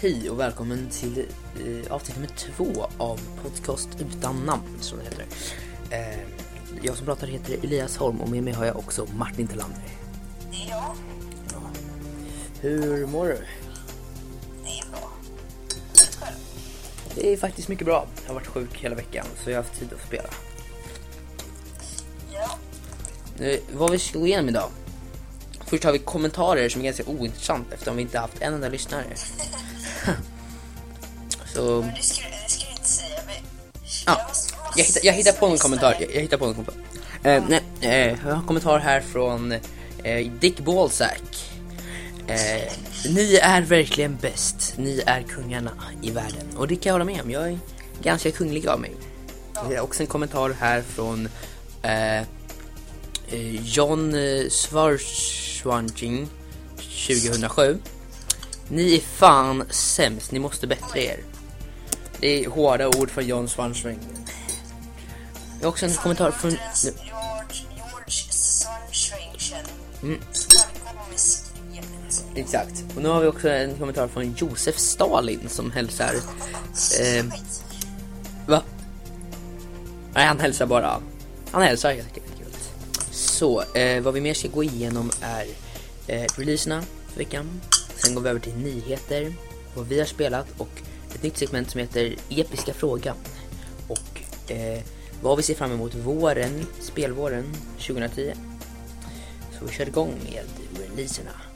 Hej och välkommen till eh, avsnitt nummer två av podcast utan namn som det heter. Eh, jag som pratar heter Elias Holm och med mig har jag också Martin Tillander. Det är jag. Ja. Hur mår du? Det är bra. Själv? Det är faktiskt mycket bra. Jag har varit sjuk hela veckan så jag har haft tid att spela. Ja. Vad vi ska gå igenom idag. Först har vi kommentarer som är ganska ointressant eftersom vi inte haft en enda lyssnare. så Men det ska, det du inte säga. Men Ja, jag hittar, jag hittar på en kommentar. Jag, jag hittar på en kommentar. Eh, nej, eh, jag har en kommentar här från eh, Dick Ballsack. Eh, ni är verkligen bäst. Ni är kungarna i världen. Och det kan jag hålla med om. Jag är ganska kunglig av mig. Det är också en kommentar här från eh, eh, John Svarswanting 2007. Ni är fan sämst. Ni måste bättra er. Det är hårda ord från John Swanswing. Jag har också en kommentar från... Mm. Exakt. Och nu har vi också en kommentar från Josef Stalin som hälsar... Eh, va? Nej, han hälsar bara. Han hälsar helt enkelt. Så, eh, vad vi mer ska gå igenom är eh, releaserna för veckan. Sen går vi över till nyheter, vad vi har spelat och ett nytt segment som heter Episka frågan. Och eh, vad vi ser fram emot våren, spelvåren 2010. Så vi kör igång med releaserna.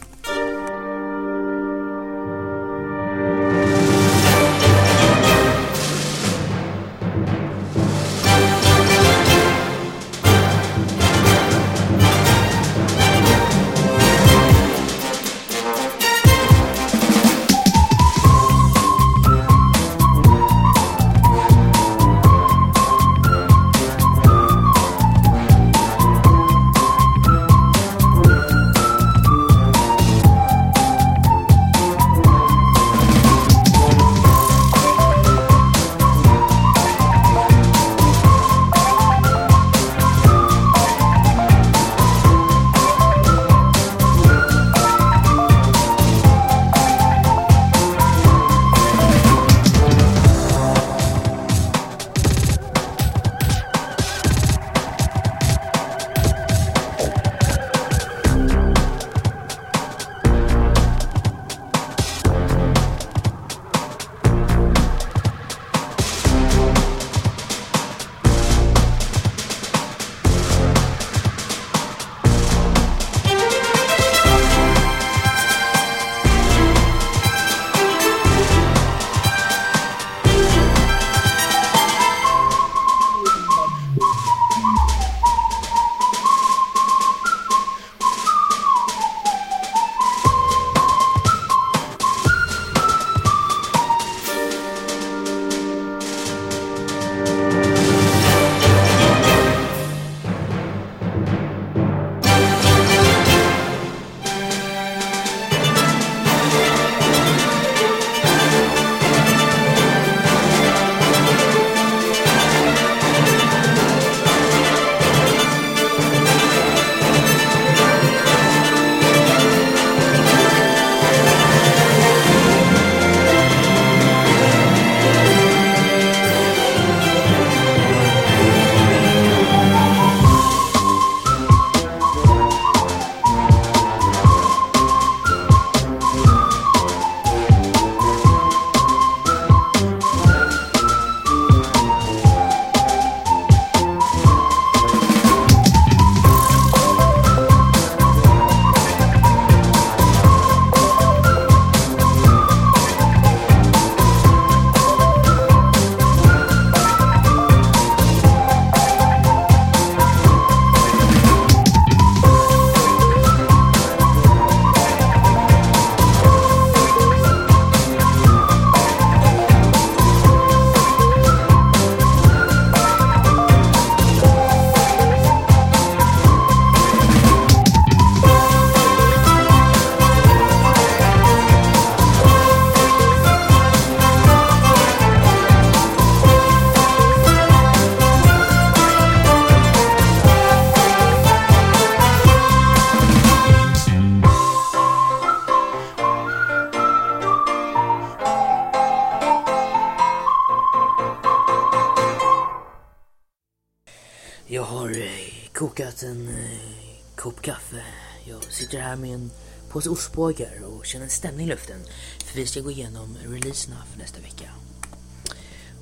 En påse ostbågar och känner en stämning i luften. För vi ska gå igenom releaserna för nästa vecka.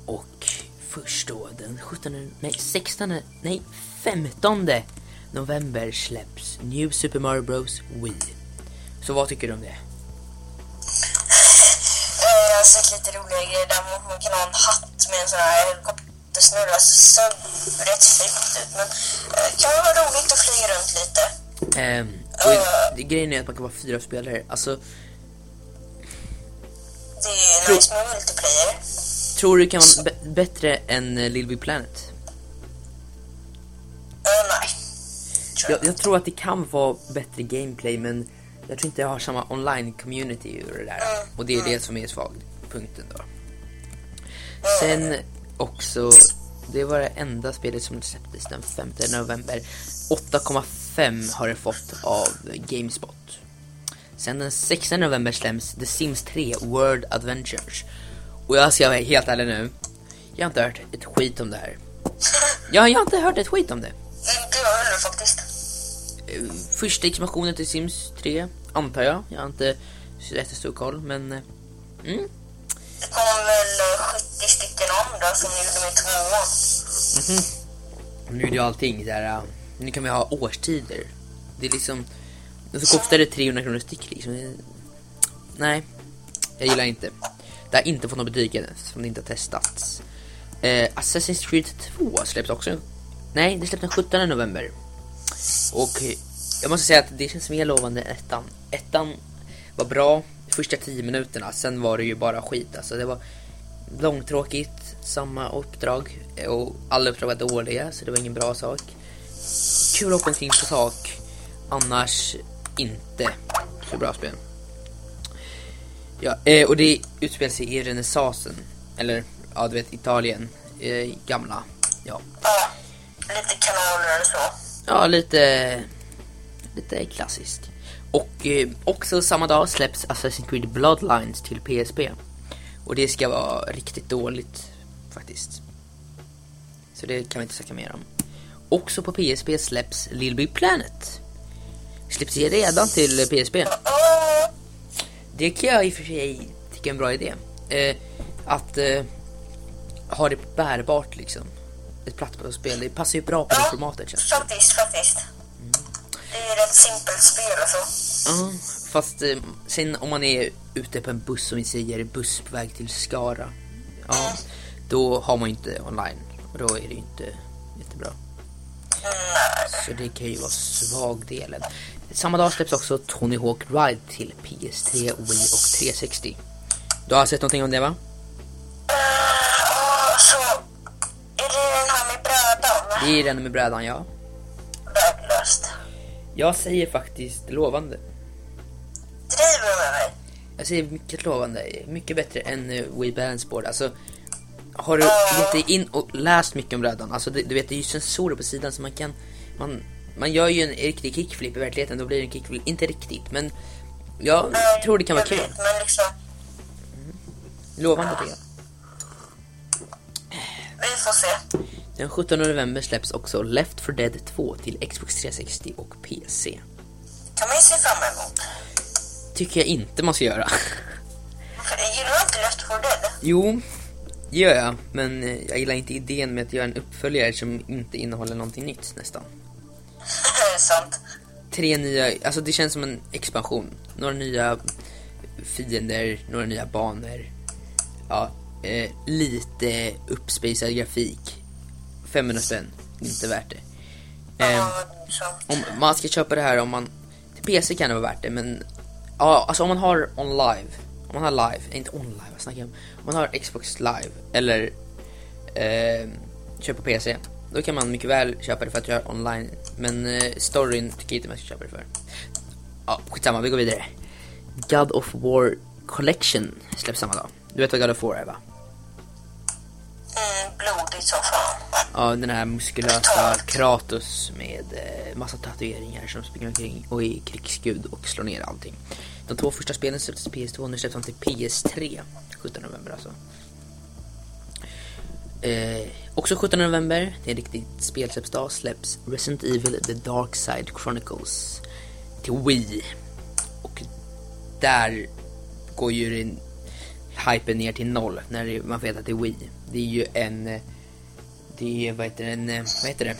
Och först då den 17, nej 16, nej 15 november släpps New Super Mario Bros Wii. Så vad tycker du om det? Jag har sett lite roliga grejer där man- kan ha en hatt med en sån här helikoptersnurra. Så rätt fult ut. Men eh, det kan vara roligt att flyga runt lite. Ehm, och det, grejen är att man kan vara fyra spelare. Alltså, Det är Jo. nice med multiplayer. tror du det kan vara bättre än uh, Little Big Planet? Eh, nej. Tror Jag, jag tror att det kan vara bättre gameplay men jag tror inte jag har samma online community och det där. Och det är det som är svagpunkten då. Sen också, det var det enda spelet som släpptes den 5 november. 8,5 har det fått av Gamespot. Sen den 16 november släpps The Sims 3 World Adventures. Och jag ska vara helt ärlig nu. Jag har inte hört ett skit om det här. Ja, jag har inte hört ett skit om det. Inte jag heller faktiskt. Eh, Första expansionen till Sims 3, antar jag. Jag har inte så jättestor koll, men... eh, Mm. Det kom väl eh, 70 stycken andra som gjorde med tvåan. Nu är det ju allting där. eh, nu kan vi ha årstider. Det är liksom... Och så kostar det 300 kronor styck liksom. Nej, jag gillar inte. Det har inte fått något betyg än, eftersom det inte har testats. Eh, Assassin's Creed 2 släpps också. Nej, det släpps den 17 november. Och jag måste säga att det känns mer lovande än ettan. Ettan var bra första 10 minuterna, sen var det ju bara skit. Alltså det var långtråkigt, samma uppdrag och alla uppdrag var dåliga så det var ingen bra sak. Kul att hoppa omkring på tak, annars inte så bra spel. Ja, eh, och det utspelar sig i renässansen, eller ja du vet Italien, eh, gamla, ja. Ja, lite kanaler och så. Ja, lite, lite klassiskt. Och eh, också samma dag släpps Assassin's Creed Bloodlines till PSP. Och det ska vara riktigt dåligt faktiskt. Så det kan vi inte snacka mer om. Också på PSP släpps Little Big Planet. Släpps det redan till PSP. Det kan jag i och för sig tycka är en bra idé. Eh, att eh, ha det bärbart liksom. Ett plattspel. Det passar ju bra på det formatet känns det faktiskt, faktiskt. Det är ju rätt simpelt spel och så. Ja, fast eh, sen om man är ute på en buss som vi säger, buss på väg till Skara. Ja, då har man ju inte online. Och då är det ju inte jättebra. Så det kan ju vara svagdelen. Samma dag släpps också Tony Hawk Ride till PS3, Wii och 360. Du har sett någonting om det va? Åh, så är det den här med brädan? Det är den med brädan ja. Värdelöst. Jag säger faktiskt lovande. Driver du med mig? Jag säger mycket lovande, mycket bättre än uh, Wii Balance Board. Alltså, har du gett dig in och läst mycket om brädan? Alltså, du vet, det är ju sensorer på sidan så man kan... Man, man gör ju en riktig kickflip i verkligheten, då blir det en kickflip. Inte riktigt, men jag tror det kan vara kul. vet, Men liksom, Lovande tycker jag. vi får se. Den 17 november släpps också Left 4 Dead 2 till Xbox 360 och PC. kan man ju se fram emot. Tycker jag inte man ska göra. Gillar du inte Left 4 Dead? Jo, det gör jag. Men eh, jag gillar inte idén med att göra en uppföljare som inte innehåller någonting nytt nästan. Sant. tre nya, alltså det känns som en expansion. Några nya fiender, några nya banor. Ja, eh, lite uppspacad grafik. 500 spänn, inte värt det. Eh, om man ska köpa det här om man, till PC kan det vara värt det men ja, alltså om man har on live, om man har live, inte on live, vad snackar jag om? Om man har Xbox live eller eh, köper PC, då kan man mycket väl köpa det för att göra online. Men eh, storyn tycker jag inte man ska köpa det för. Ja, skitsamma, vi går vidare. God of War Collection släpps samma dag. Du vet vad God of War är va? Mm, blodigt som fan. Ja, den här muskulösa Kratos med eh, massa tatueringar som springer omkring och är krigsgud och slår ner allting. De två första spelen släpptes till PS2 och nu släpps de till PS3 17 november alltså. Eh, också 17 november, det är en riktigt spelsläppsdag, släpps Resident Evil The Dark Side Chronicles till Wii. Och där går ju den hypen ner till noll när det- man vet att det är Wii. Det är ju en, det är vad heter det, en, vad heter det?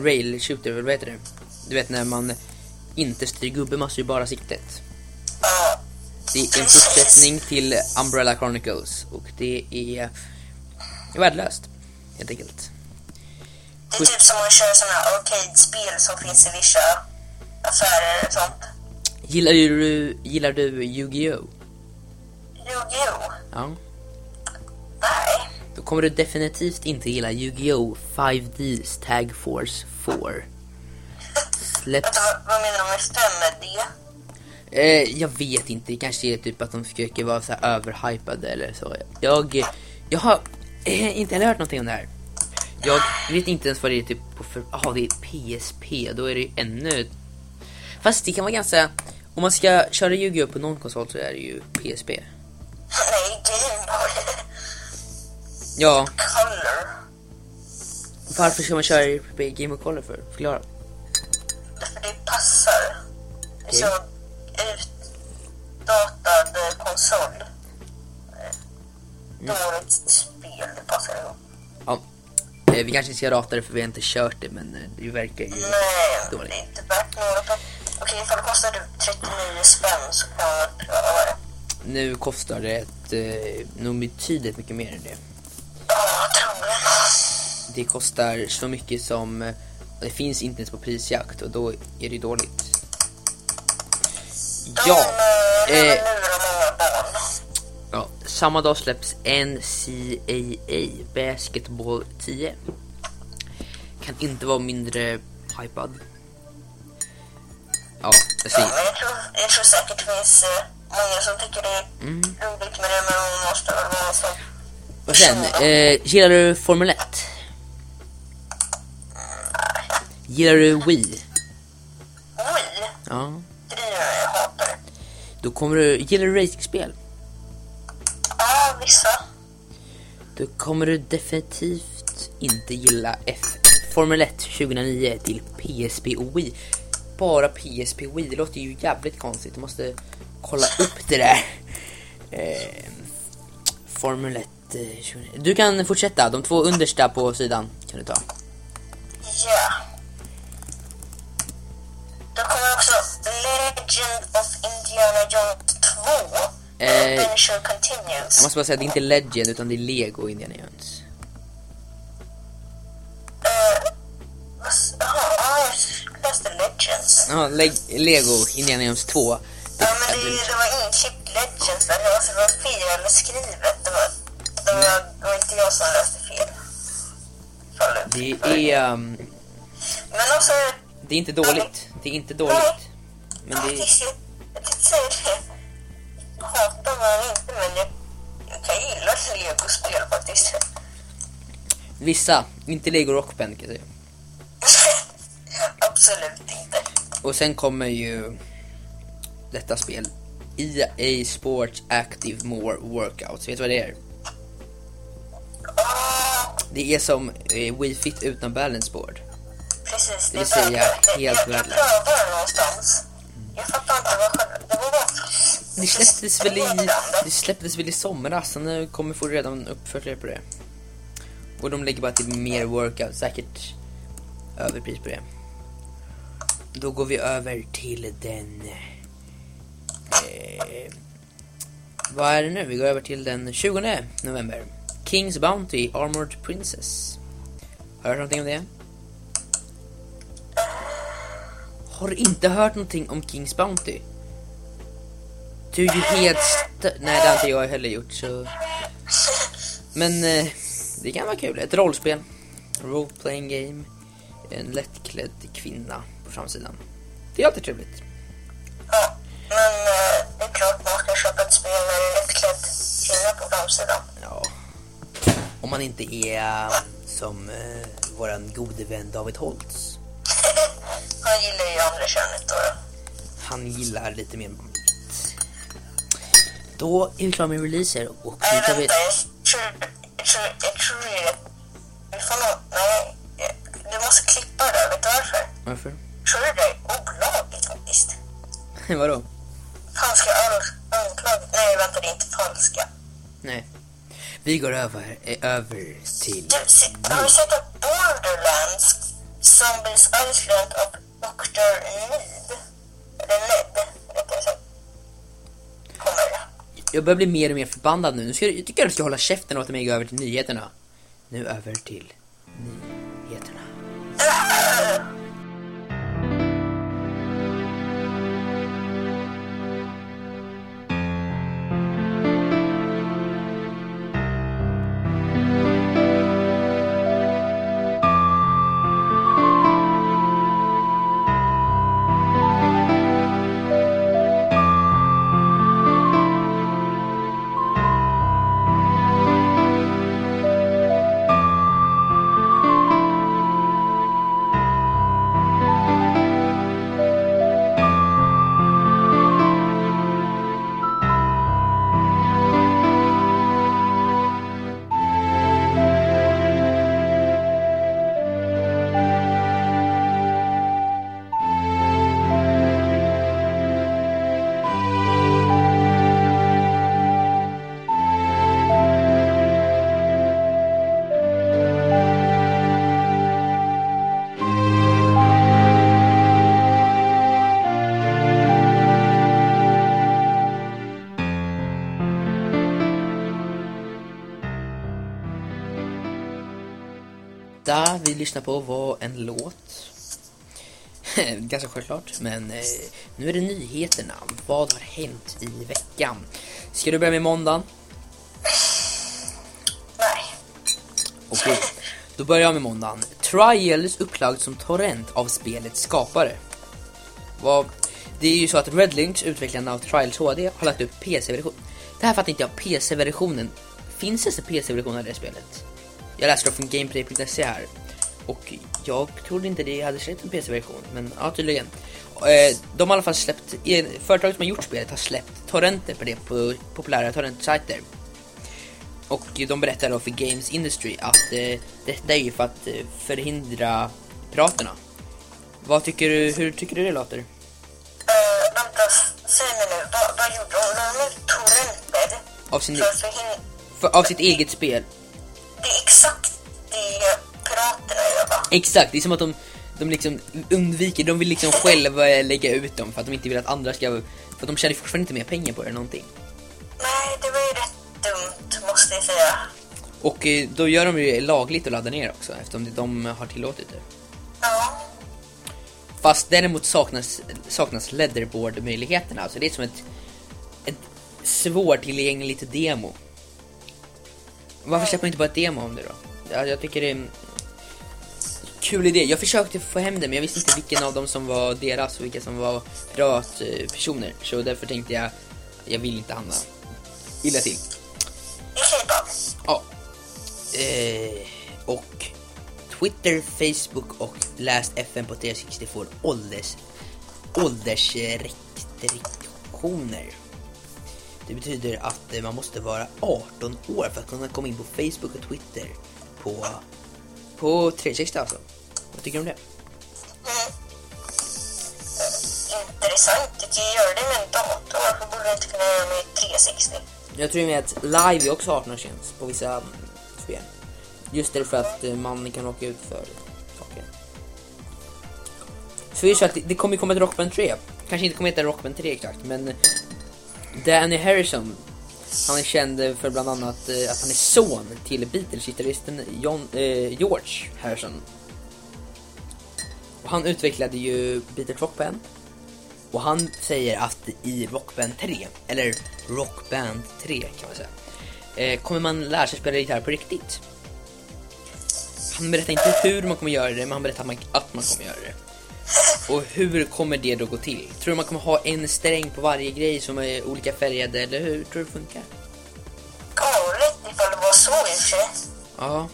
Rail shooter, eller vad heter det? Du vet när man inte styr gubben, man styr bara siktet. Det är en fortsättning till Umbrella Chronicles och det är värdelöst, helt enkelt. det är typ som att köra här arcade-spel som finns i vissa affärer och sånt. Gillar du, gillar du Yu-Gi-Oh? Yu-Gi-Oh! Ja. Nej. Då kommer du definitivt inte gilla Yu-Gi-Oh! 5D's Tag Force 4. Släpps... Vänta, vad, vad menar du med 5D? Eh, jag vet inte, det kanske är typ att de försöker vara så här överhypade eller så. Jag, jag har eh, inte heller hört någonting om det här. Jag vet inte ens vad det är typ på för... Jaha, det är PSP, då är det ju ännu... Fast det kan vara ganska... Om man ska köra Yu-Gi-Oh! på någon konsol så är det ju PSP. Nej, Game Boy. Ja, Color. varför ska man köra Game of Color för? Förklara. Därför det passar. Det är Okej. så utdatad eh, konsol. Eh, Dåligt spel, det passar ihop. Ja. Eh, vi kanske ska rata det för vi har inte kört det men eh, det verkar ju... Nej, Dåligt. det är inte värt några pengar. Okej, ifall det kostar typ 39 spänn så kan man väl pröva det. Nu kostar det ett, eh, nog betydligt mycket mer än det. Ja, troligen. Det kostar så mycket som... eh, Det finns inte ens på prisjakt och då är det dåligt. Ja, De eh, eh. Ja, samma dag släpps NCAA Basketball 10. Kan inte vara mindre hypad. Ja, jag Ja, säger. men jag tror, jag tror säkert det finns eh, många som tycker det är Mm. roligt med det, men man måste väl vara så. Och sen, eh, gillar du Formel 1? Gillar du Wii? Oj, Ja. driver mig, jag hatar det. Då kommer du, gillar du racingspel? Ja, vissa. Då kommer du definitivt inte gilla F Formel 1 2009 till PSP och Wii. Bara PSP och Wii, det låter ju jävligt konstigt. Du måste kolla upp det där. Eh, Formel 1 eh, 2009. Du kan fortsätta, de två understa på sidan kan du ta. Ja. Då kommer också Legend of Indiana Jones 2. Eh, Adventure. Jag måste bara säga, det är inte Legend utan det är Lego Indiana Jones. Ja, Le- Lego Indiana Jones 2. Ja, men det, det var inklippt Legends där. Det var, det var fel skrivet. Det var, det, var, det var inte jag som läste fel. Det är, um, Men också, det är inte dåligt. Det är inte dåligt. Men det är... jag, tänkte säga det. Jag hatar man inte, men jag, jag kan gilla Lego-spel faktiskt. Vissa, inte Lego Rockband kan jag säga. Absolut inte. Och sen kommer ju detta spel. EA Sports Active More Workouts. Vet du vad det är? Det är som eh, Wii Fit utan balance board. precis. Det vill är säga Jag- helt jag, jag värdelöst. prövade någonstans. Jag fattar inte vad själva... Det var bara... Det släpptes väl i, det släpptes väl i somras, så nu kommer få redan uppföljare på det. Och de lägger bara till mer workout, säkert överpris på det. Då går vi över till den... Eh, vad är det nu? Vi går över till den 20 november. Kings Bounty Armored Princess. Har du hört någonting om det? Har du inte hört någonting om Kings Bounty? Du är ju helt Nej, det har inte jag heller gjort så... Men eh, det kan vara kul. Ett rollspel. Role playing game. En lättklädd kvinna på framsidan. Det är alltid trevligt. Ja, men eh, det är klart man ska köpa ett spel med en lättklädd kvinna på framsidan. Ja. Om man inte är som eh, våran gode vän David Holtz. Han gillar ju andra könet då. Han gillar lite mer. Då är vi klara med releaser och nu tar vi... du måste klippa det där. Vet du varför? Varför? Tror du det är olagligt faktiskt? Vadå? Falska an- anklagelser. Nej, vänta, det är inte falska. Nej. Vi går över, över till... Du, se, har du sett att Borderlands Zombies Island av Dr. Ned? Eller Ned, rättare sagt. Kommer. Jag börjar bli mer och mer förbannad nu. nu ska, jag tycker att du ska hålla käften och låta mig gå över till nyheterna. Nu över till nyheterna. Vi lyssnar på var en låt. Ganska självklart, men eh, nu är det nyheterna. Vad har hänt i veckan? Ska du börja med måndagen? Nej. Okej, då börjar jag med måndagen. Trials upplagd som torrent av spelets skapare. Vad- Det är ju så att Redlinks, utvecklarna av Trials HD, har lagt upp PC-version. Det här fattar inte jag, PC-versionen. Finns det PC-version av det spelet? Jag läste då från Gameplay.se här. Och jag trodde inte det hade släppt en PC-version, men ja tydligen. Eh, De har i alla fall släppt, företaget som har gjort spelet har släppt torrenter på det på populära torrentsajter. Och de berättar då för Games Industry att eh, detta är ju för att eh, förhindra piraterna. Vad tycker du, hur tycker du det låter? Uh, vänta, säg mig nu. Vad, vad gjorde? Hon har gjort torrentbädd. Av, sin, För för, av sitt eget spel. Det är exakt Exakt, det är som att de, de liksom undviker, de vill liksom själva lägga ut dem för att de inte vill att andra ska, för att de tjänar fortfarande inte mer pengar på det eller någonting. Nej, det var ju rätt dumt måste jag säga. Och eh, då gör de ju lagligt att ladda ner också eftersom de har tillåtit det. Ja. Fast däremot saknas, saknas leaderboard-möjligheterna, alltså det är som ett, ett svårtillgängligt demo. Varför släpper man inte bara ett demo om det då? Ja, jag tycker det är kul idé. Jag försökte få hem det men jag visste inte vilken av dem som var deras och vilka som var privatpersoner. Så därför tänkte jag, jag vill inte hamna illa till. Ja. Eh, och Twitter, Facebook och Last FM på 360 får ålders, åldersrestriktioner. Det betyder att eh, man måste vara 18 år för att kunna komma in på Facebook och Twitter på, på 360 alltså. Vad tycker du om det? Mm. Eh, Intressant. Du kan ju göra det med en dator. Varför borde du inte kunna göra det med 360? Jag tror med att live är också 18-årsgräns på vissa mm, spel. Just därför att eh, man kan åka ut för saker. Så det är så att det, kommer komma ett Rockband 3. Kanske inte kommer heta Rockband 3 exakt, men Danny Harrison, han är känd för bland annat eh, att han är son till Beatles-gitarristen eh, George Harrison. Han utvecklade ju Beatles Rockband. Och han säger att i Rockband 3, eller Rockband 3 kan man säga, eh, kommer man lära sig spela gitarr på riktigt. Han berättar inte hur man kommer göra det, men han berättar att man, att man kommer göra det. Och hur kommer det då gå till? Tror du man kommer ha en sträng på varje grej som är olika färgade, eller hur tror du det funkar? Galet ifall det var så i och för sig. Ja,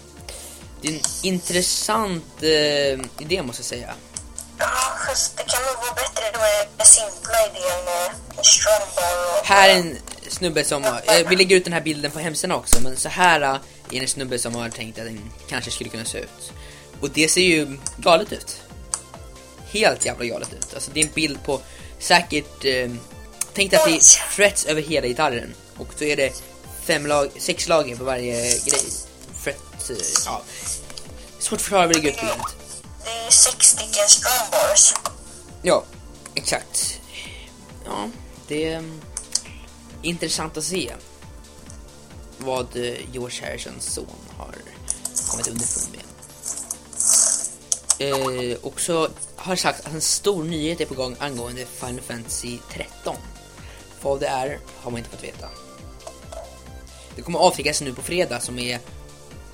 det är en intressant eh, idé måste jag säga. Ja, fast det kan nog vara bättre då med simpla idén med en strömbar och... Här är en snubbe som, eh, vi lägger ut den här bilden på hemsidan också, men så här eh, är en snubbe som har tänkt att den kanske skulle kunna se ut. Och det ser ju galet ut. Helt jävla galet ut. Alltså det är en bild på säkert, eh, tänk att det är frets över hela gitarren. Och så är det fem lag, sex lager på varje grej. Ja. Svårt att förklara ligger ut bilden. Det är sex stycken strongbars. Ja, exakt. Ja, det är mm, intressant att se vad eh, George Harrisons son har kommit underfund med. Eh, och så har sagt att en stor nyhet är på gång angående Final Fantasy 13. Vad det är har man inte fått veta. Det kommer avskickas nu på fredag som är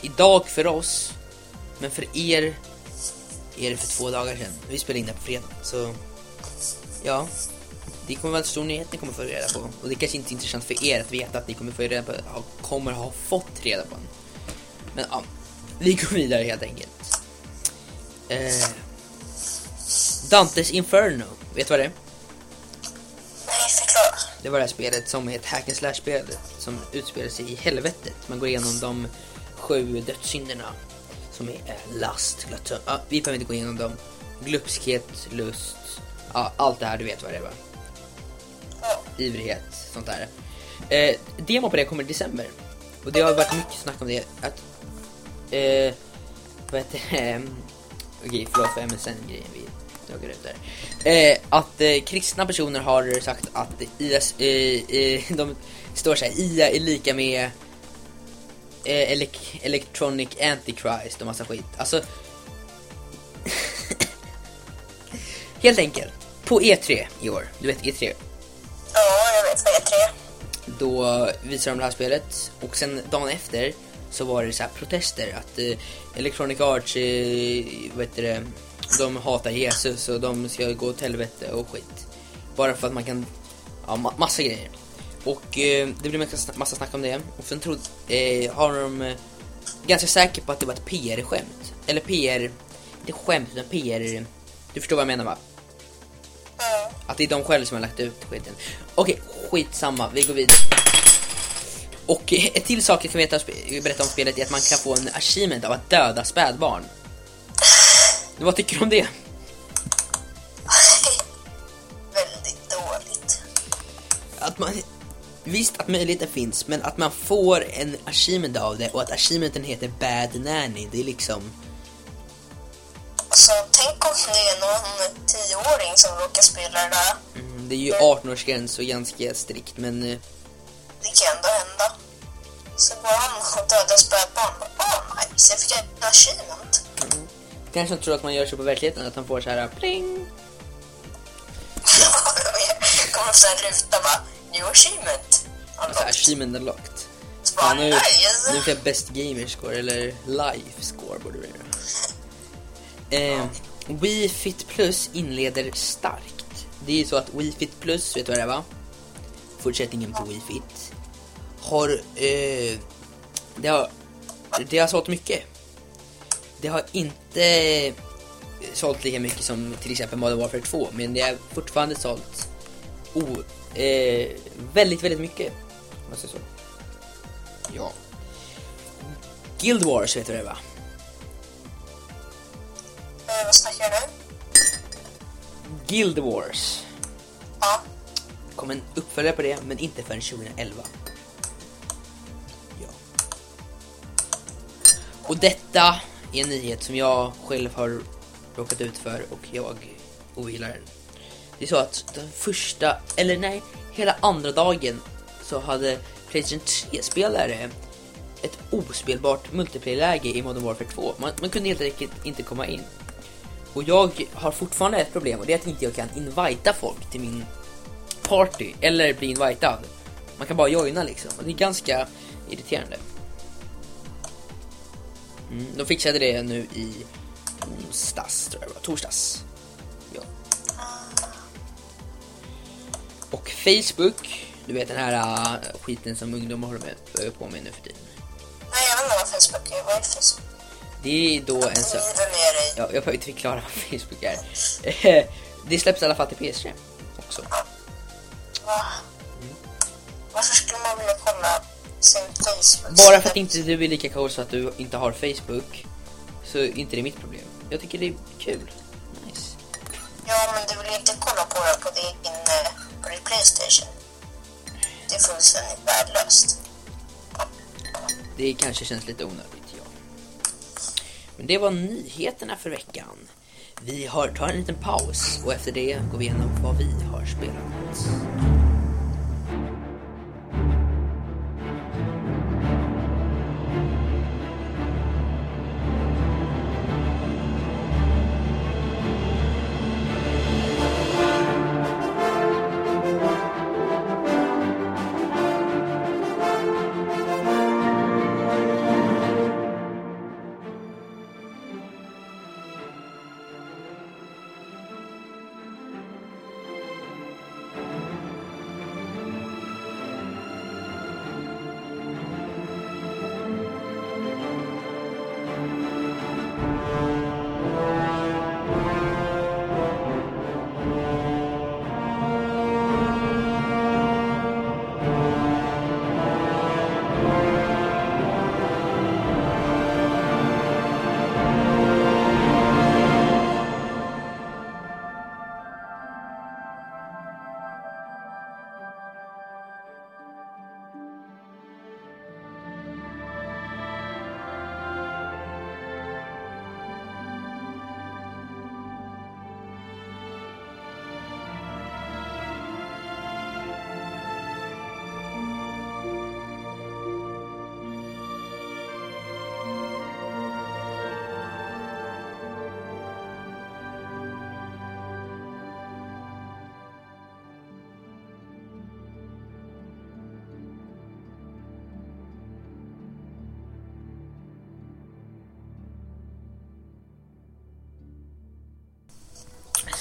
idag för oss. Men för er är det för två dagar sedan. Vi spelar in det på fredag. Så ja, det kommer vara en stor nyhet ni kommer få reda på. Och det kanske inte är intressant för er att veta att ni kommer få reda på, kommer ha fått reda på den. Men ja, vi går vidare helt enkelt. Eh, Dantes Inferno, vet du vad det är? Nej, förklara. Det var det här spelet som är ett hack and slash spel som utspelar sig i helvetet. Man går igenom de sju dödssynderna som är last, gluttony. Ja, vi behöver inte gå igenom dem. Glupskhet, lust, ja, allt det här du vet vad det är va? Ivrighet, sånt där. Eh, demo på det kommer i december. Och det har varit mycket snack om det. Att, eh, vad heter det? Okej, förlåt för MSN-grejen vi dragit ut där. Eh, att eh, kristna personer har sagt att IA, eh, eh, de står så här, IA är lika med eh, Electronic Antichrist och massa skit. Alltså... Helt enkelt. På E3 i år, du vet E3, Ja, jag vet vad jag är tre. då visade de det här spelet och sen dagen efter så var det så här protester att eh, Electronic Arts, eh, vad heter det, de hatar Jesus och de ska gå åt helvete och skit. Bara för att man kan, ja ma- massa grejer. Och eh, det blev massa, massa snack om det och sen trodde, eh, har de eh, ganska säker på att det var ett PR-skämt. Eller PR, inte skämt utan PR, du förstår vad jag menar va? Mm. Att det är de själva som har lagt ut skiten. Okej, skitsamma, vi går vidare. Och eh, ett till sak jag kan veta, berätta om spelet är att man kan få en achievement av att döda spädbarn. Vad tycker du om det? Väldigt dåligt. Att man, visst att möjligheten finns, men att man får en achievement av det och att achievementen heter Bad Nanny, det är liksom... Alltså, tänk om det är någon tioåring som råkar spela det där. Mm, det är ju 18-årsgräns och ganska strikt, men... eh, Det kan ändå hända. Så går han och dödar spädbarn. Åh, nice. Jag fick en achievement. Kanske inte tror att man gör så på verkligheten, att man får så här pling. Det kommer så här ruta bara, new achievement. Så Unlocked. achievement unlocked. Så Fan, nu, nice. nu får jag best gamer score, eller life score borde det vara. Eh, Wii Fit Plus inleder starkt. Det är så att Wii Fit Plus, vet du vad det är va? Fortsättningen på Wii Fit. Har, eh, det har, det har sålt mycket. Det har inte sålt lika mycket som till exempel Modern Warfare 2, men det har fortfarande sålt oh, eh, väldigt, väldigt mycket. Man säger så. Ja. Guild Wars vet du det va? Eh, vad snackar du? Guild Wars. Ja. Kom en uppföljare på det, men inte förrän 2011. Ja. Och detta är en nyhet som jag själv har råkat ut för och jag ogillar den. Det är så att den första, eller nej, hela andra dagen så hade Playstation 3-spelare ett ospelbart multiplayer-läge i Modern Warfare 2. Man, man kunde helt enkelt inte komma in. Och jag har fortfarande ett problem och det är att inte jag kan invita folk till min party eller bli invitad. Man kan bara joina liksom. Och det är ganska irriterande. Mm, de fixade det nu i onsdags, tror jag det var. Torsdags. Ja. Och Facebook, du vet den här uh, skiten som ungdomar håller med, på med nu för tiden. Nej, jag vet inte vad Facebook är. Vad är Facebook? Det är då en så... Driver med dig. Ja, jag behöver inte förklara vad Facebook är. det släpps i alla fall till PS3 också. Va? Varför skulle man vilja kolla sin Facebook? Bara för att inte du är lika cool så att du inte har Facebook så är inte det mitt problem. Jag tycker det är kul. Nice. Ja, men du vill inte kolla på det på din, eh, på din Playstation. Det är fullständigt värdelöst. Det kanske känns lite onödigt, ja. Men det var nyheterna för veckan. Vi har, tar en liten paus och efter det går vi igenom vad vi har spelat.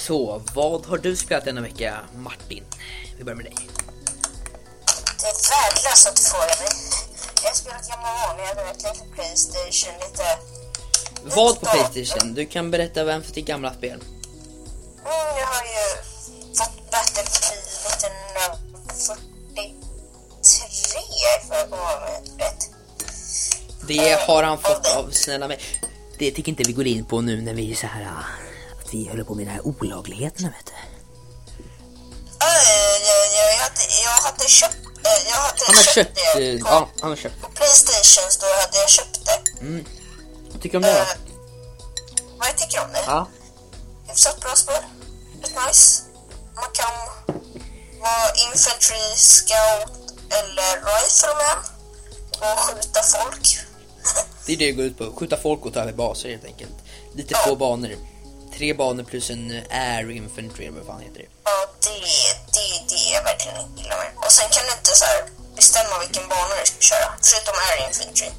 Så, vad har du spelat denna vecka, Martin? Vi börjar med dig. Det är värdelöst att du frågar mig. Jag har spelat gamla vanliga, du vet, lite Playstation, lite... Vad på Playstation? Du kan berätta vem för ditt gamla spel. Mm, jag har ju fått Battlefield 1943 för rätt. Det har han fått av snälla mig. Det tycker inte vi går in på nu när vi är så här ah, vi håller på med de här olagligheterna vet du. Ja, jag, hade, jag hade köpt jag hade Han har köpt, det eh, på, ja han har köpt. på Playstation så hade jag köpt det. Mm. Vad tycker du om det då? vad jag tycker om det? Ja. Hyfsat bra spel. Rätt nice. Man kan vara infantry, scout eller rifleman och skjuta folk. Det är det det går ut på. Skjuta folk och ta över baser helt enkelt. Lite Ja. få banor. Tre banor plus en eh, air infantry eller vad fan heter det. Ja, det, det, det är verkligen inte gillar med. Och sen kan du inte så här bestämma vilken bana du ska köra, förutom air infantry.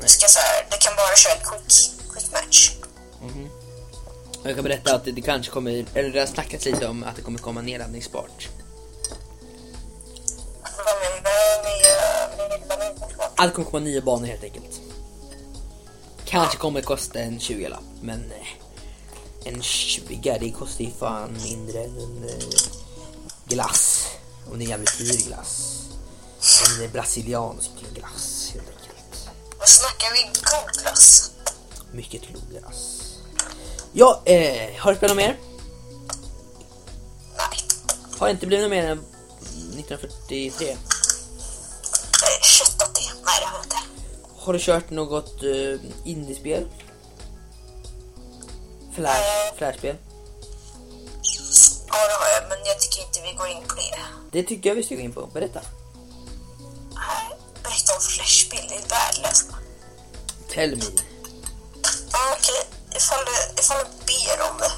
Du ska så här, du kan bara köra quick, quick match. Och Jag kan berätta att det, det kanske kommer, eller det har snackats lite om att det kommer komma nedladdningsbart. Allt kommer komma nya banor helt enkelt. Kanske kommer kosta en 20 lapp men eh, en 20 det kostar ju fan mindre än en eh, glass. Och det är jävligt dyr glass. En eh, brasiliansk glass helt enkelt. Vad snackar vi god glass? Mycket god glass. Ja, eh, har du spelat mer? Nej. Har inte blivit något mer än 1943. Jag har köttat det. Nej, det har jag inte. Har du kört något uh, indiespel? Flash, flashspel? Ja, det har jag, men jag tycker inte vi går in på det. Det tycker jag vi ska gå in på. Berätta. Nej, berätta om flashspel, det är värdelöst. Tell me. Ja, okej. Ifall du, ifall du ber om det.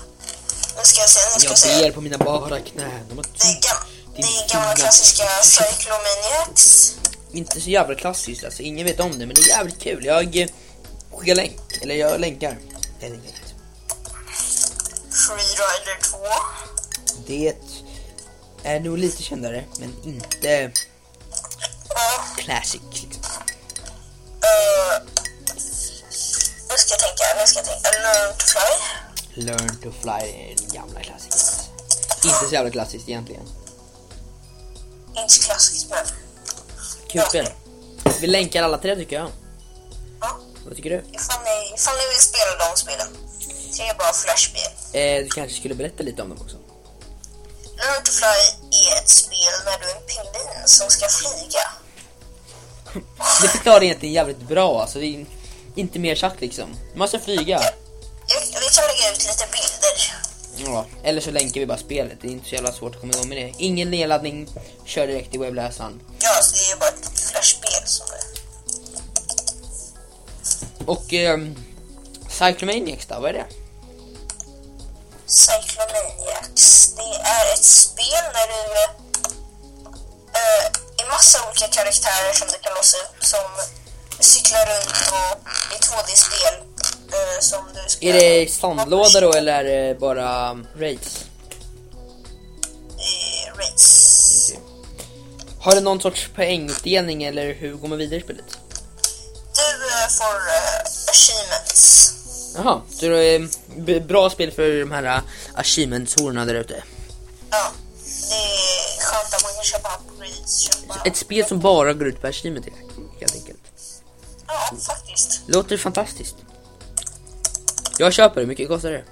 Nu ska jag se, nu ska jag, Jag se. ber på mina bara knän. De Det är, ty- gam, Din det är gamla klassiska Cyclomaniacs. inte så jävla klassiskt alltså. Ingen vet om det men det är jävligt kul. Jag eh, skickar länk. Eller jag länkar. Helt enkelt. Freerider 2. Det är nog lite kändare men inte Ja, classic. Liksom. eh, nu ska jag tänka, nu ska jag tänka. Learn to fly. Learn to fly är den gamla klassikern. Inte så jävla klassiskt egentligen. Inte så klassiskt men. Kul spel. Vi länkar alla tre tycker jag. Ja, Vad tycker du? ifall ni, ifall ni vill spela de spelen. Tre bra flashspel. Eh, du kanske skulle berätta lite om dem också. Learn to Fly är ett spel när du är en pingvin som ska flyga. Det förklarar egentligen jävligt bra alltså. Det är inte mer sagt liksom. Man ska flyga. Jag, vi kan lägga ut lite bilder. Ja, eller så länkar vi bara spelet. Det är inte så jävla svårt att komma igång med det. Ingen nedladdning, kör direkt i webbläsaren. Ja, alltså det är ju bara ett flashspel som är... Och ehm, Cyclomaniacs då, vad är det? Cyclomaniacs. Det är ett spel när du äh, är massa olika karaktärer som du kan låsa upp som cyklar runt och i 2D-spel äh, som du ska... Är det sandlåda då eller är det bara um, raids? Eh, race. Okej. Har det någon sorts poängutdelning eller hur går man vidare i spelet? Du äh, får äh, achievements. Jaha, så det är b- bra spel för de här uh, achievements-hororna där ute. Ja, det är skönt att man kan köpa upgrades, köpa... Ett spel som bara går ut på achievement helt enkelt. Ja, faktiskt. Låter fantastiskt. Jag köper det, mycket kostar det?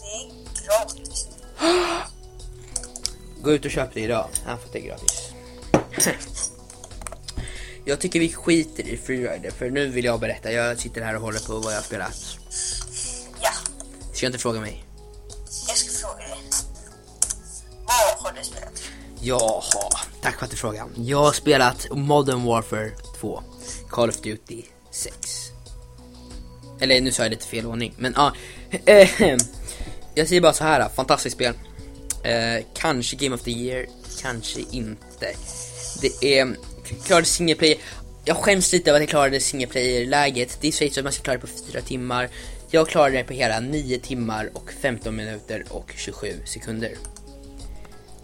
Det är gratis. Gå ut och köp det idag, han får det gratis. jag tycker vi skiter i Freerider för nu vill jag berätta. Jag sitter här och håller på vad jag har spelat. Ja, Ska inte fråga mig? jag ska fråga dig. Vad har du spelat? Jaha, tack för att du frågar. Jag har spelat Modern Warfare 2, Call of Duty 6. Eller nu sa jag lite fel ordning, men ja. ehem. jag säger bara så här, fantastiskt spel. Eh, kanske Game of the Year, kanske inte. Det är, klarade single player. Jag skäms lite över att jag klarade single player-läget. Det sägs att man ska klara det på 4 timmar. Jag klarade det på hela 9 timmar och 15 minuter och 27 sekunder.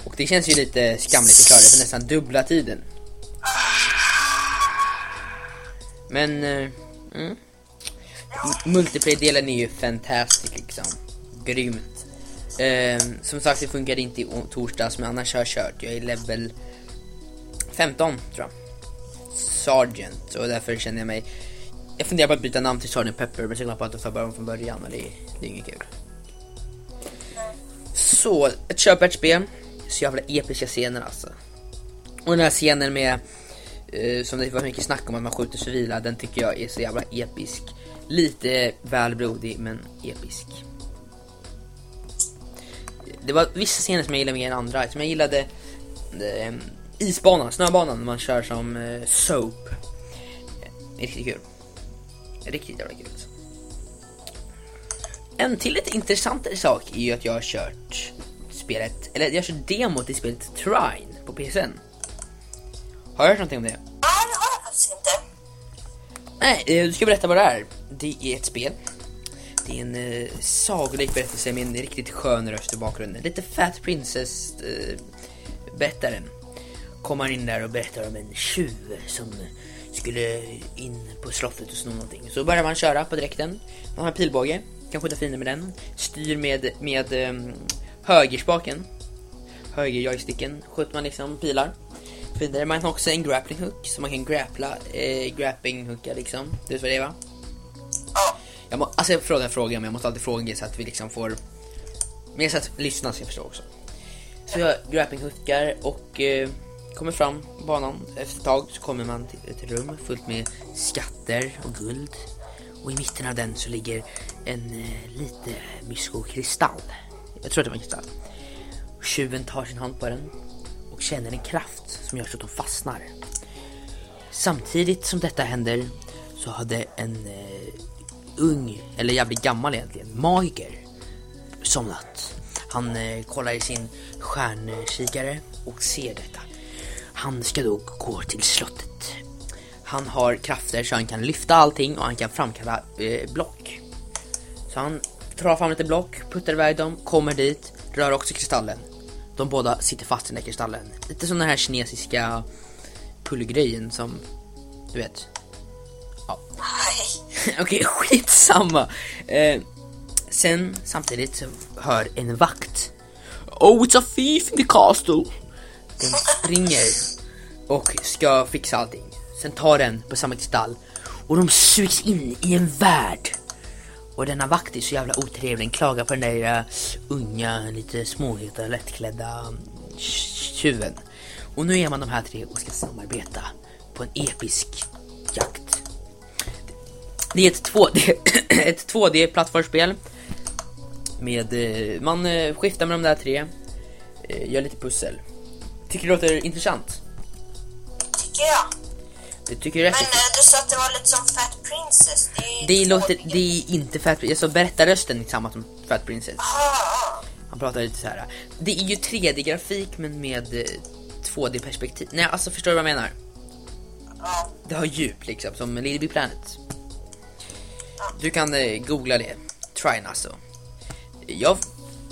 Och det känns ju lite skamligt att klara det för nästan dubbla tiden. Men, eh, mm. M- Multiplayer-delen är ju fantastisk liksom. Grymt. Eh, som sagt, det funkade inte i torsdags, men annars har jag kört. Jag är level 15, tror jag. Sergeant, och därför känner jag mig... Jag funderar på att byta namn till Sergeant Pepper, men så kom jag på att jag får börja om från början och det, det är inget kul. Så, ett köpvärt spel. Så jävla episka scener alltså. Och den här scenen med, eh, som det var mycket snack om att man skjuter civila, den tycker jag är så jävla episk. Lite väl blodig, men episk. Det var vissa scener som jag gillade mer än andra. Som jag gillade eh, isbanan, snöbanan, man kör som eh, soap. Eh, Riktigt kul. Riktigt jävla kul. alltså. En till lite intressantare sak är ju att jag har kört spelet, eller jag kört demot i spelet Trine på PSN. Har du hört någonting om det? Nej, det har jag faktiskt inte. Nej, eh, du ska berätta vad det är. Det är ett spel. Det är en eh, sagolik berättelse med en riktigt skön röst i bakgrunden. Lite Fat Princess eh, berättaren. Kommer in där och berättar om en tjuv som skulle in på slottet och sno någonting. Så börjar man köra på direkten. Man har pilbåge, kan skjuta fiender med den. Styr med, med eh, högerspaken. Höger joysticken skjuter man liksom pilar. Vidare, man har också en grappling hook så man kan grappla, eh, grappling hooka liksom. Du vet vad det är va? Ja, Jag må, alltså jag frågar en fråga men jag måste alltid fråga så att vi liksom får Mer så att lyssnarna ska förstå också Så jag grappling hookar och eh, kommer fram på banan. Efter ett tag så kommer man till ett rum fullt med skatter och guld. Och i mitten av den så ligger en eh, lite myskokristall Jag tror att det var en kristall. Och Tjuven tar sin hand på den och känner en kraft som gör så att de fastnar. Samtidigt som detta händer så hade en eh, ung, eller jävligt gammal egentligen, magiker somnat. Han eh, kollar i sin stjärnkikare och ser detta. Han ska då gå till slottet. Han har krafter så han kan lyfta allting och han kan framkalla eh, block. Så han drar fram lite block, puttar iväg dem, kommer dit, rör också kristallen. De båda sitter fast i den här kristallen. Lite som den här kinesiska pullgrejen som, du vet. Ja. Okej, skitsamma. Eh, sen samtidigt så hör en vakt. Oh, it's a thief in the castle. Den springer och ska fixa allting. Sen tar den på samma kristall och de sugs in i en värld. Och denna vakt är så jävla otrevlig, klagar på den där eh, unga, lite småheta, lättklädda mm, tjuven. Och nu är man de här tre och ska samarbeta på en episk jakt. Det är ett 2D, ett 2D plattformsspel. Med, eh, man eh, skiftar med de där tre, gör lite pussel. Tycker det låter intressant? Tycker jag. Det tycker är Men eh, du sa att det var lite som Fat Princess. Det, är Det låter, det är inte Fat Princess, alltså berättarrösten är samma som Fat Princess. Aha. Han pratar lite så här. Det är ju 3D-grafik men med eh, 2D-perspektiv. Nej, alltså förstår du vad jag menar? Ja. Det har djup liksom, som Little Big Planet. Du kan eh, googla det. Trine alltså. Ja,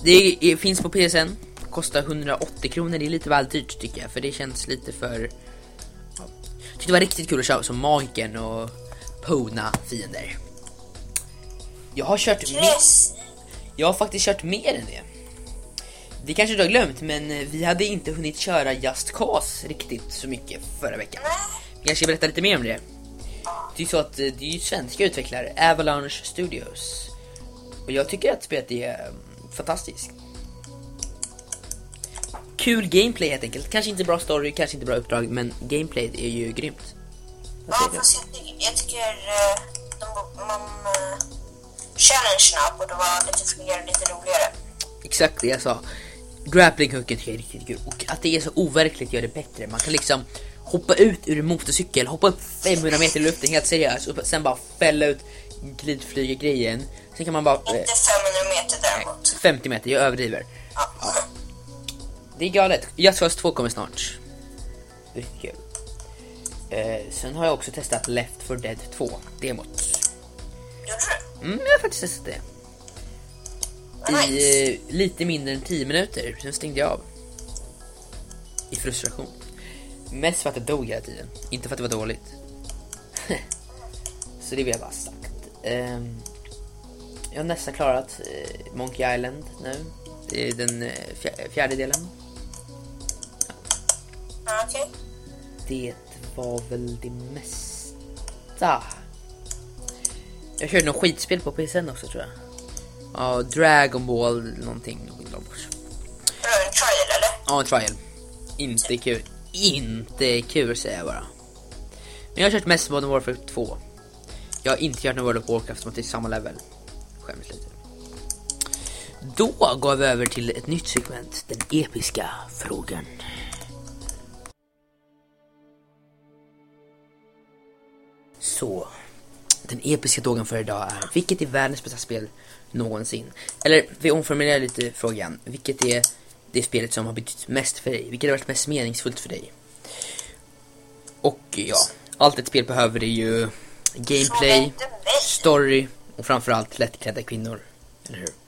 det är, finns på PSN. Kostar 180 kronor, det är lite väl dyrt tycker jag. För det känns lite för... Ja. Tyckte det var riktigt kul att köra som Magiken och Pona fiender. Jag har kört... mer-. Jag har faktiskt kört mer än det. Det kanske du har glömt, men eh, vi hade inte hunnit köra Just Cause riktigt så mycket förra veckan. Jag kanske berätta lite mer om det. Det är så att eh, det är ju svenska utvecklare, Avalanche Studios. Och jag tycker att spelet är mm, fantastiskt. Kul gameplay helt enkelt. Kanske inte bra story, kanske inte bra uppdrag, men gameplayet är ju grymt. Ja, fast jag, jag tycker eh, de, man, uh, challengerna borde vara lite fler, lite roligare. Exakt det jag sa. Grappling hooket är riktigt kul och att det är så overkligt gör det bättre. Man kan liksom hoppa ut ur en motorcykel, hoppa upp 500 meter i luften helt seriöst och sen bara fälla ut glidflyga grejen. Sen kan man bara... Eh, Inte 500 meter däremot. 50 meter, jag överdriver. Ja. Det är galet. Just Cause 2 kommer snart. Riktigt kul. Eh, sen har jag också testat Left 4 Dead 2, demot. Gjorde du? Mm, jag har faktiskt testat det. Nice. I eh, lite mindre än 10 minuter, sen stängde jag av. I frustration. Mest för att jag dog hela tiden, inte för att det var dåligt. Så det vill jag bara sagt. Ehm, jag har nästan klarat eh, Monkey Island nu. Det är den eh, fjär- fjärde delen. Okej. Det var väl det mesta. Jag körde något skitspel på PSN också tror jag. Ja, Dragon Ball någonting. en trial eller? Ja, en trial. Inte kul. Inte kul säger jag bara. Men jag har kört mest Modern Warfare 2. Jag har inte kört någon World of Warcraft som är till samma level. Skäms lite. Då går vi över till ett nytt segment. Den episka frågan. Så. Den episka frågan för idag är Vilket är världens bästa spel någonsin? Eller vi omformulerar lite frågan Vilket är det spelet som har betytt mest för dig? Vilket har varit mest meningsfullt för dig? Och ja, allt ett spel behöver är ju gameplay, story och framförallt lättklädda kvinnor. Eller hur?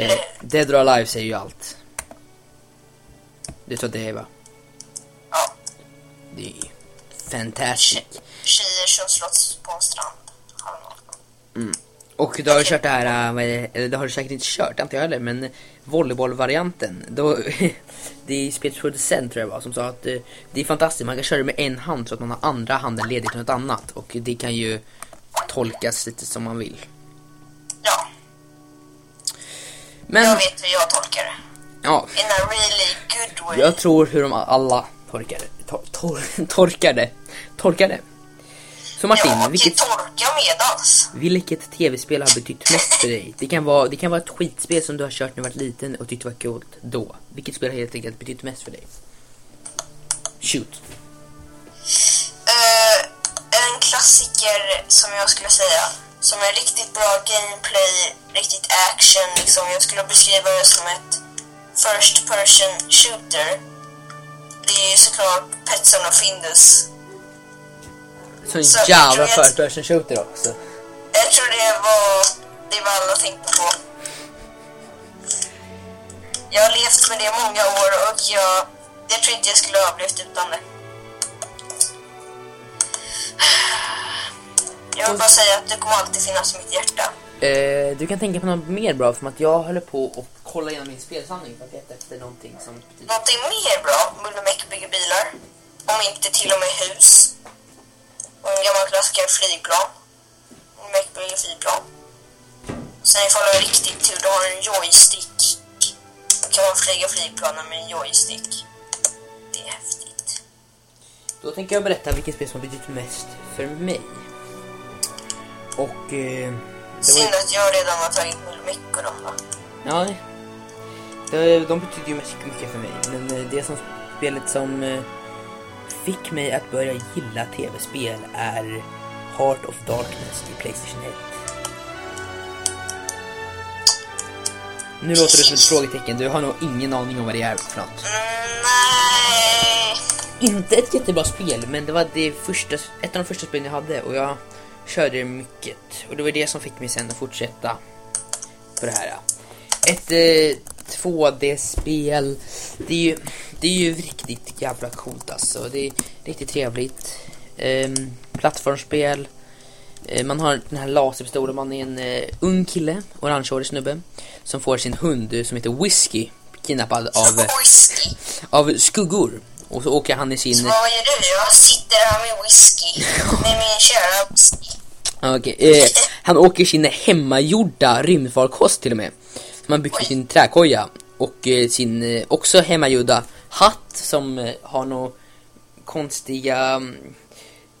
Eh, Dead or Alive säger ju allt. Du tror att det är va? ja, Det är fantastic. tjejer som slåss på en strand. Någon. Och du har kört det här, äh, eller det har du säkert inte kört, inte jag heller, men volleybollvarianten. Det är spelets producent tror jag var som sa att eh, det är fantastiskt, man kan köra det med en hand så att man har andra handen ledig till något annat. Och det kan ju tolkas lite som man vill. Ja, Men, jag vet hur jag tolkar det. ja, In a really good way. jag tror hur de alla torkar det. Tor, tor, torkar det. Torkar det. Så Martin, ja, vilket... torka medans. Vilket tv-spel har betytt mest för dig? Det kan, vara, det kan vara ett skitspel som du har kört när du varit liten och tyckte var coolt då. Vilket spel har helt enkelt betytt mest för dig? Shoot. Eh, en klassiker som jag skulle säga, som är riktigt bra gameplay, riktigt action, liksom. Jag skulle beskriva det som ett first person shooter. Det är såklart Pet Zone of Findus. Så Så jävla first person shooter också. Jag tror det var det var alla tänkte på. Jag har levt med det i många år och jag, jag tror inte jag skulle ha överlevt utan det. Jag vill bara säga att det kommer alltid finnas i mitt hjärta. Eh, du kan tänka på något mer bra, för att jag håller på och kolla igenom min spelsamling för att leta efter någonting som. Någonting mer bra, Bullemek bygger bilar. Om inte till och med hus. Och en gammal klassiker, flygplan. Bullemek bygger flygplan. Sen ifall du har riktigt tur, du har en joystick. Då kan man flyga flygplanen med en joystick. Det är häftigt. Då tänker jag berätta vilket spel som har betytt mest för mig. Och... Eh, det var Synd att jag redan har tagit Bullemek och dem va? Ja, de betyder ju mest mycket för mig. Men eh, det som spelet som eh, fick mig att börja gilla tv-spel är Heart of Darkness till Playstation 1. Nu låter det som ett frågetecken, du har nog ingen aning om vad det är för något. Nej. Inte ett jättebra spel, men det var det första, ett av de första spelen jag hade och jag körde det mycket. Och det var det som fick mig sen att fortsätta på det här. Ett eh, 2D-spel, det är ju, det är ju riktigt jävla coolt alltså. Det är riktigt trevligt. Ehm, plattformsspel. Eh, man har den här laserpistolen, man är en eh, ung kille, orangehårig snubbe, som får sin hund eh, som heter Whiskey kidnappad av, Whisky. av skuggor. Och så åker han i sin... Så vad gör du? Jag sitter här med whisky. Med min kära whisky. Okej, eh, han åker sin hemmagjorda rymdfarkost till och med. Man bygger sin träkoja och eh, sin eh, också hemmagjorda hatt som eh, har några konstiga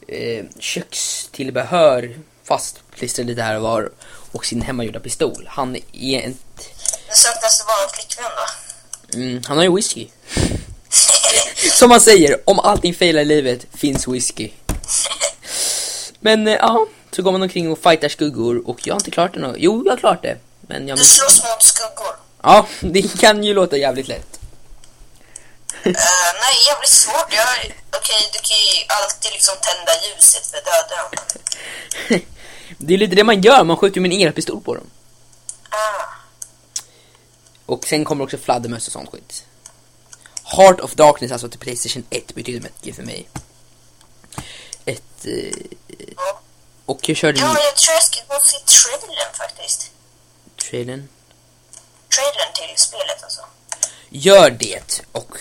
eh, kökstillbehör fastklistrade lite här och var och sin hemmagjorda pistol. Han är en... Det saknas bara en flickvän då. Mm, han har ju whisky. Som man säger, om allting failar i livet finns whisky. Men ja, så går man omkring och fightar skuggor och jag har inte klart det nog. Jo, jag har klart det. Men jag Du slåss mot skuggor. Ja, det kan ju låta jävligt lätt. Uh, nej, jävligt svårt. Jag, okej, du kan ju alltid liksom tända ljuset för döda dem. Det är lite det man gör, man skjuter med en elpistol på dem. Ah. Och sen kommer också fladdermöss och sånt skit. Heart of Darkness, alltså till Playstation 1, betyder mycket för mig. Ett... Eh, och jag körde ja, jag tror jag ska gå och se trailern faktiskt. Trailern. Trailern till spelet alltså. Gör det. Och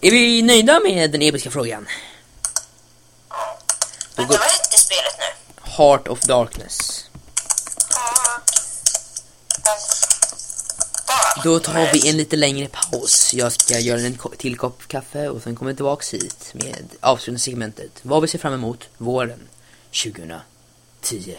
är vi nöjda med den episka frågan? Ja. Vänta, vad hette spelet nu? Heart of Darkness. Då tar vi en lite längre paus. Jag ska göra en till kopp kaffe och sen kommer jag tillbaks hit med avslutningssegmentet. Vad vi ser fram emot våren 2010.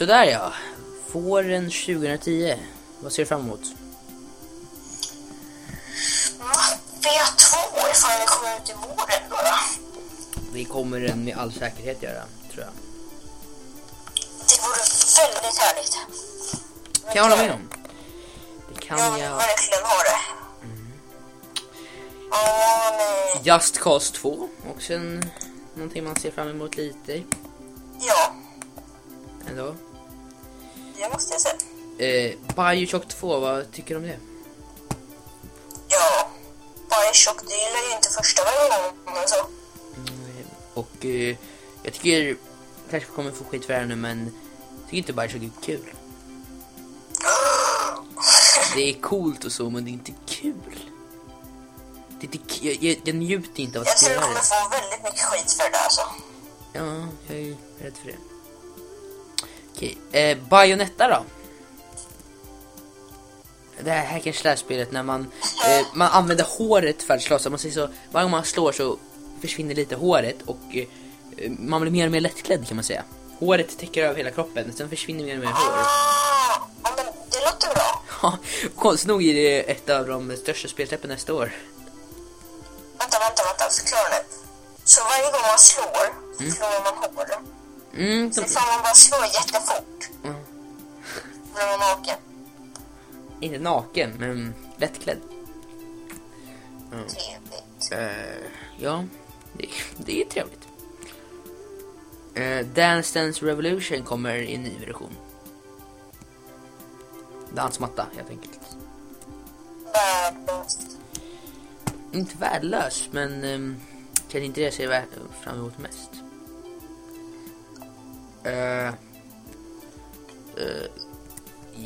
Sådär ja. Våren 2010. Vad ser du fram emot? Mappia 2 ifall det kommer ut i våren då. då. Kommer den med all säkerhet göra, tror jag. Det vore väldigt härligt. Kan jag hålla med om. Det kan Jag jag. verkligen ha det. Ja, men... Just Cause 2. Också en, någonting man ser fram emot lite. Ja, Ändå. Det måste jag säga. Eh, Bioshock 2, vad tycker du om det? Ja, Bioshock det gillar ju inte första versionen så. Mm, och eh, jag tycker, kanske kommer få skit för det här nu men jag tycker inte Bioshock är kul. Det är coolt och så men det är inte kul. Det är inte, k- jag, jag, jag njuter inte av Jag att tror du spela kommer det. få väldigt mycket skit för det alltså. Ja, jag är rädd för det. Okej, eh, Bayonetta då? Det här hack and slash-spelet när man, eh, man använder håret för att slåss. Man säger så, varje gång man slår så försvinner lite håret och eh, man blir mer och mer lättklädd kan man säga. Håret täcker över hela kroppen, sen försvinner mer och mer hår. Ah, ja, men det låter bra. Ja, konstigt nog är det ett av de största spelsläppen nästa år. Vänta, vänta, vänta, förklara nu. Så varje gång man slår, så förlorar man hår. Mm, Så de, ifall man bara slår jättefort, Mm. blir man naken. inte naken, men lättklädd. Trevligt. Eh, ja, det, det är trevligt. Uh, Dance Dance Revolution kommer i en ny version. Dansmatta helt enkelt. Värdelöst. Inte värdelös, men um, kanske inte det jag ser fram emot mest. Eh, eh,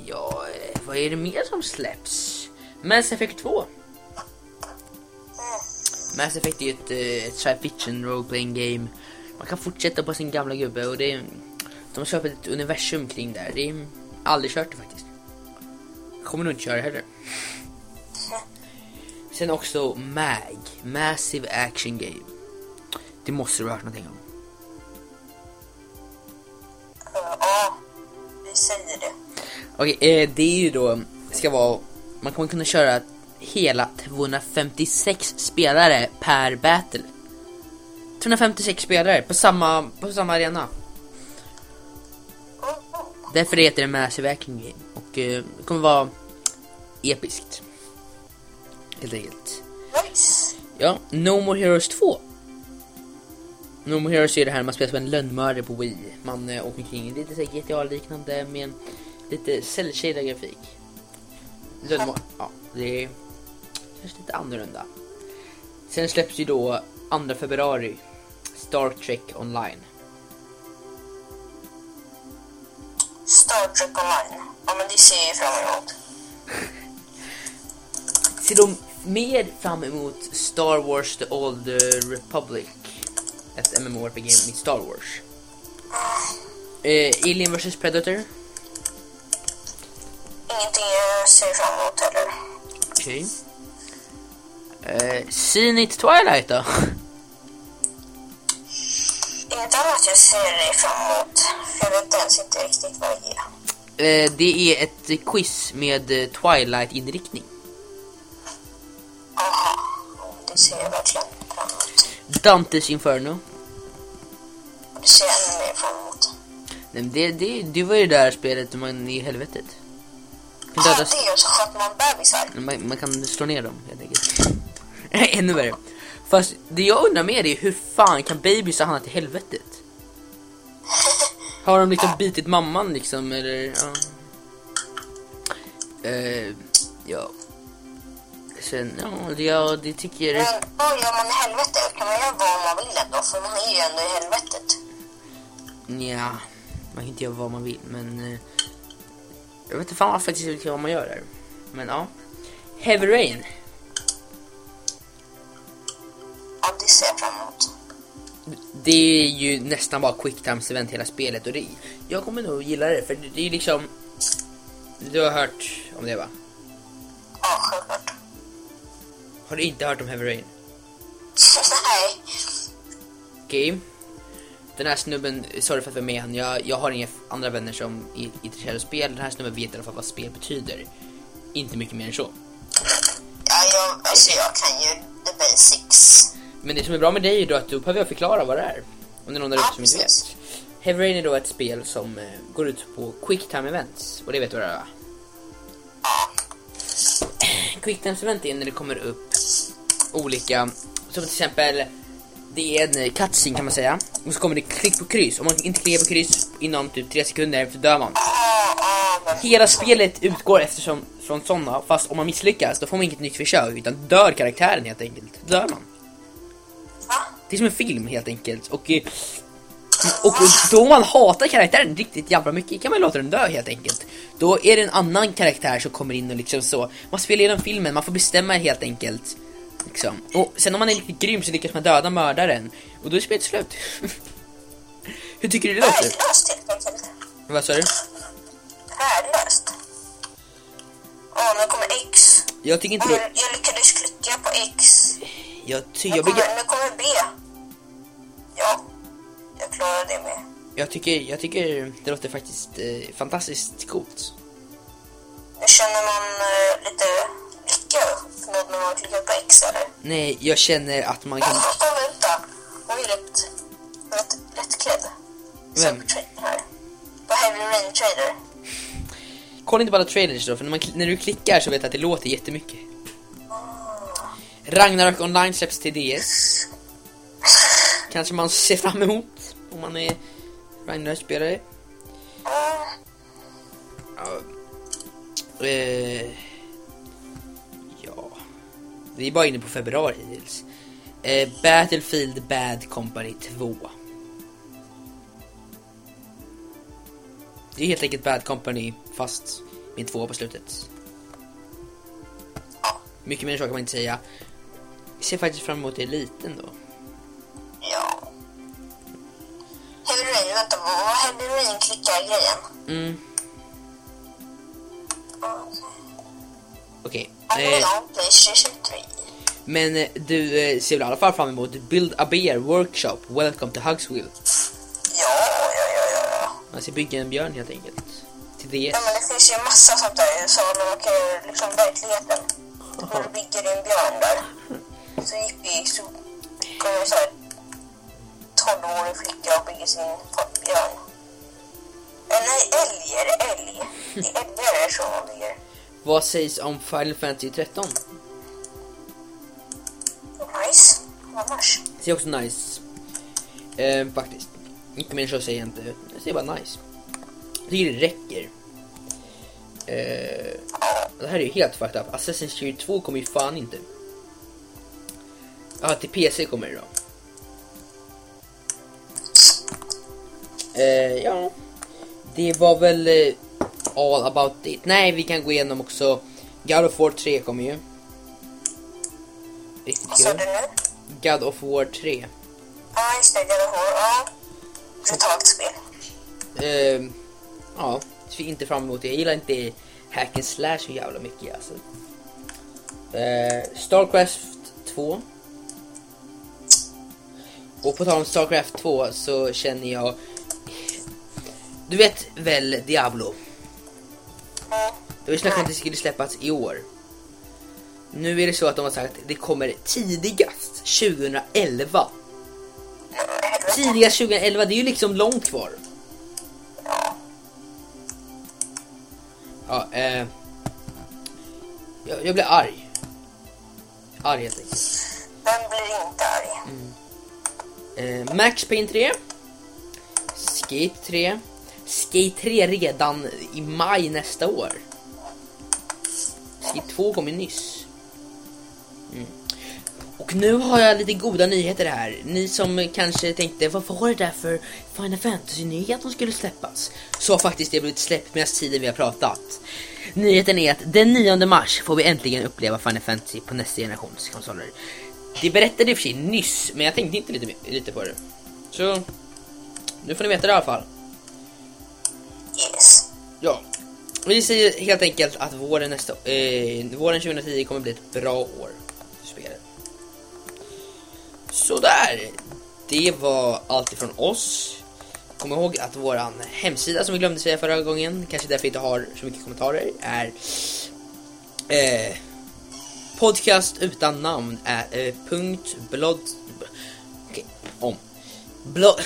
ja, vad är det mer som släpps? Mass Effect 2. Mass Effect är ju ett, eh, ett science fiction role playing game. Man kan fortsätta på sin gamla gubbe och det är, de har skapat ett universum kring det här. Det är aldrig kört det faktiskt. Kommer nog inte köra heller. Sen också MAG, Massive Action Game. Det måste du ha hört någonting om. Okej, eh, det är ju då, ska vara, man kommer kunna köra hela 256 spelare per battle. 256 spelare på samma, på samma arena. Därför heter det Massive Action Game. Och eh, det kommer vara episkt. Helt enkelt. Nice. Ja, No More Heroes 2. No More Heroes är det här man spelar som en lönnmördare på Wii. Man eh, åker omkring lite såhär GTA-liknande med en lite cell grafik. Ja, det är kanske lite annorlunda. Sen släpps ju då 2 februari Star Trek Online. Star Trek Online. Ja, men det ser jag fram emot. Ser de mer fram emot Star Wars The Old eh, Republic? Ett MMORPG med Star Wars. Eh, Alien vs Predator. Ingenting jag ser fram emot heller. Okej. Eh, Zenith Twilight då? Inget annat jag ser fram emot. För jag vet ens inte riktigt vad det är. Eh, det är ett quiz med eh, Twilight-inriktning. Aha, det ser jag verkligen fram emot. Dantes Inferno. Det ser jag ännu mer fram emot. Nej, men det, det, det var ju det där spelet man i helvetet. Ja, dödas, det är ju så sköt man bebisar. man, man kan slå ner dem helt enkelt. Ännu värre. Fast det jag undrar mer är hur fan kan babysar hamna till helvetet? Har de liksom bitit mamman liksom eller? Ja. Eh, ja. Sen, ja, det, ja, det tycker jag... Men vad gör man i helvetet? Kan man göra vad man vill ändå? För man är ju ändå i helvetet. Nja, man kan inte göra vad man vill men... Jag vet inte fan faktiskt inte vad man gör där. Men ja. Heavy Rain. Ja, det ser jag fram emot. Det är ju nästan bara quick times event hela spelet och det, jag kommer nog gilla det för det, är liksom... Du har hört om det va? Ja, självklart. Har du inte hört om Heavy Rain? Nej. Okej. Den här snubben, sorry för att jag är med han, jag, jag har inga andra vänner som är intresserade av spel. Den här snubben vet i alla fall vad spel betyder. Inte mycket mer än så. Ja, jag, alltså jag kan ju the basics. Men det som är bra med dig är då att du behöver jag förklara vad det är. Om det är någon där ute som inte vet. Heavy Rain är då ett spel som eh, går ut på Quick Time Events. Och det vet du vad det är va? Quick Time Event är när det kommer upp olika, som till exempel det är en eh, cutscene kan man säga. Och så kommer det klick på kryss. Om man inte klickar på kryss inom typ 3 sekunder så dör man. Hela spelet utgår eftersom från sådana, fast om man misslyckas då får man inget nytt försök utan dör karaktären helt enkelt. Då dör man. Det är som en film helt enkelt. Och, eh, och då man hatar karaktären riktigt jävla mycket kan man låta den dö helt enkelt. Då är det en annan karaktär som kommer in och liksom så. Man spelar igenom filmen, man får bestämma helt enkelt. Liksom. Och sen om man är lite grym så lyckas man döda mördaren. Och då är spelet slut. Hur tycker du det låter? Värdelöst helt enkelt. Vad sa du? Värdelöst. Åh, nu kommer X. Jag tycker inte det... jag lyckades klicka på X. Jag, ty, Nu jag, kommer, nu kommer B. Ja, jag klarar det med. jag, tycker, jag tycker det låter faktiskt eh, fantastiskt coolt. Nu känner man eh, lite uppnådd när man klickar på X, eller? Nej, jag känner att man kan... Ja, vänta. Hon är rätt, rätt, rätt klädd. Vem? Här. På Heavy Rain Trader. Kolla inte på alla trailers då, för när, man, när du klickar så vet du att det låter jättemycket. Ragnarök online släpps till DS. Kanske man ser fram emot om man är Ragnarök-spelare. Mm. Ja. Vi är bara inne på februari hittills. Eh, Battlefield Bad Company 2. Det är helt enkelt Bad Company fast med två på slutet. Ja. Mycket mer kan man inte säga. Jag ser faktiskt fram emot det lite ändå. Ja. Heavy Rain, vänta, vad Rain klickar grejen? Mm, okej. Okay. Eh. Playstation 3. men eh, du eh, ser väl i alla fall fram emot Build a Bear Workshop Welcome to Hugsville. Ja, ja, ja, ja, ja. Man ska bygga en björn helt enkelt. Till DS. Ja, men det finns ju massa sånt där i USA när man kan liksom verkligheten. När du bygger din björn där. Så jippi, så kommer så här 12-årig flicka och bygger sin björn. Eh, nej, älg är det, älg. Det är älgar som man bygger. Vad sägs om Final Fantasy 13? Nice. Annars. Det är också nice. Eh, faktiskt. Inte mer så säger jag inte. Jag säger bara nice. Jag tycker det räcker. Eh, det här är ju helt fucked up. Assassin's Creed 2 kommer ju fan inte. Ja, till PC kommer det då. Eh, ja. Det var väl eh, all about it. Nej, vi kan gå igenom också. God of War 3 kommer ju. Riktigt Vad sa du nu? God of War 3. Ja, just det. God of War. Ja. Brutalt spel. Eh, ja, ser inte fram emot det. Jag gillar inte hack and slash så jävla mycket alltså. Eh, Starcraft 2. Och på tal om Starcraft 2 så känner jag... Du vet väl Diablo? Mm. Det var ju om att det skulle släppas i år. Nu är det så att de har sagt att det kommer tidigast 2011. Nej, helvete. Tidigast 2011, det är ju liksom långt kvar. Ja. Eh, jag, jag blir arg. Arg helt enkelt. Vem blir inte arg? Eh, Max Payne 3. Skate 3. Skate 3 redan i maj nästa år. Skate 2 kom ju nyss. Mm. Och nu har jag lite goda nyheter här. Ni som kanske tänkte, vad var det där för Final Fantasy-nyhet som skulle släppas? Så har faktiskt det blivit släppt medan tiden vi har pratat. Nyheten är att den 9 mars får vi äntligen uppleva Final Fantasy på nästa generations konsoler. Det berättade i och för sig nyss, men jag tänkte inte lite, lite på det. Så, nu får ni veta det i alla fall. Yes. Ja. Vi säger helt enkelt att våren, nästa, eh, våren 2010 kommer bli ett bra år för spelet. Sådär. det var allt ifrån oss. Kom ihåg att våran hemsida som vi glömde säga förra gången, kanske därför vi inte har så mycket kommentarer, är eh, podcast utan namn är eh, punkt blod... Okej, om. Blod...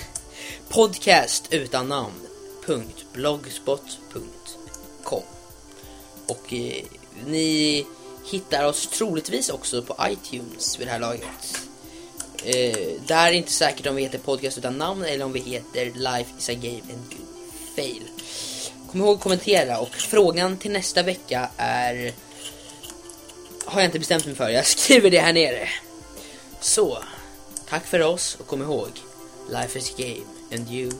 podcast utan namn www.blogspot.com blogspot.com Och eh, ni hittar oss troligtvis också på iTunes vid det här laget. Eh, där är det inte säkert om vi heter podcast utan namn eller om vi heter Life is a game and good fail. Kom ihåg att kommentera och frågan till nästa vecka är har jag inte bestämt mig för. Jag skriver det här nere. Så, tack för oss och kom ihåg Life is a game and you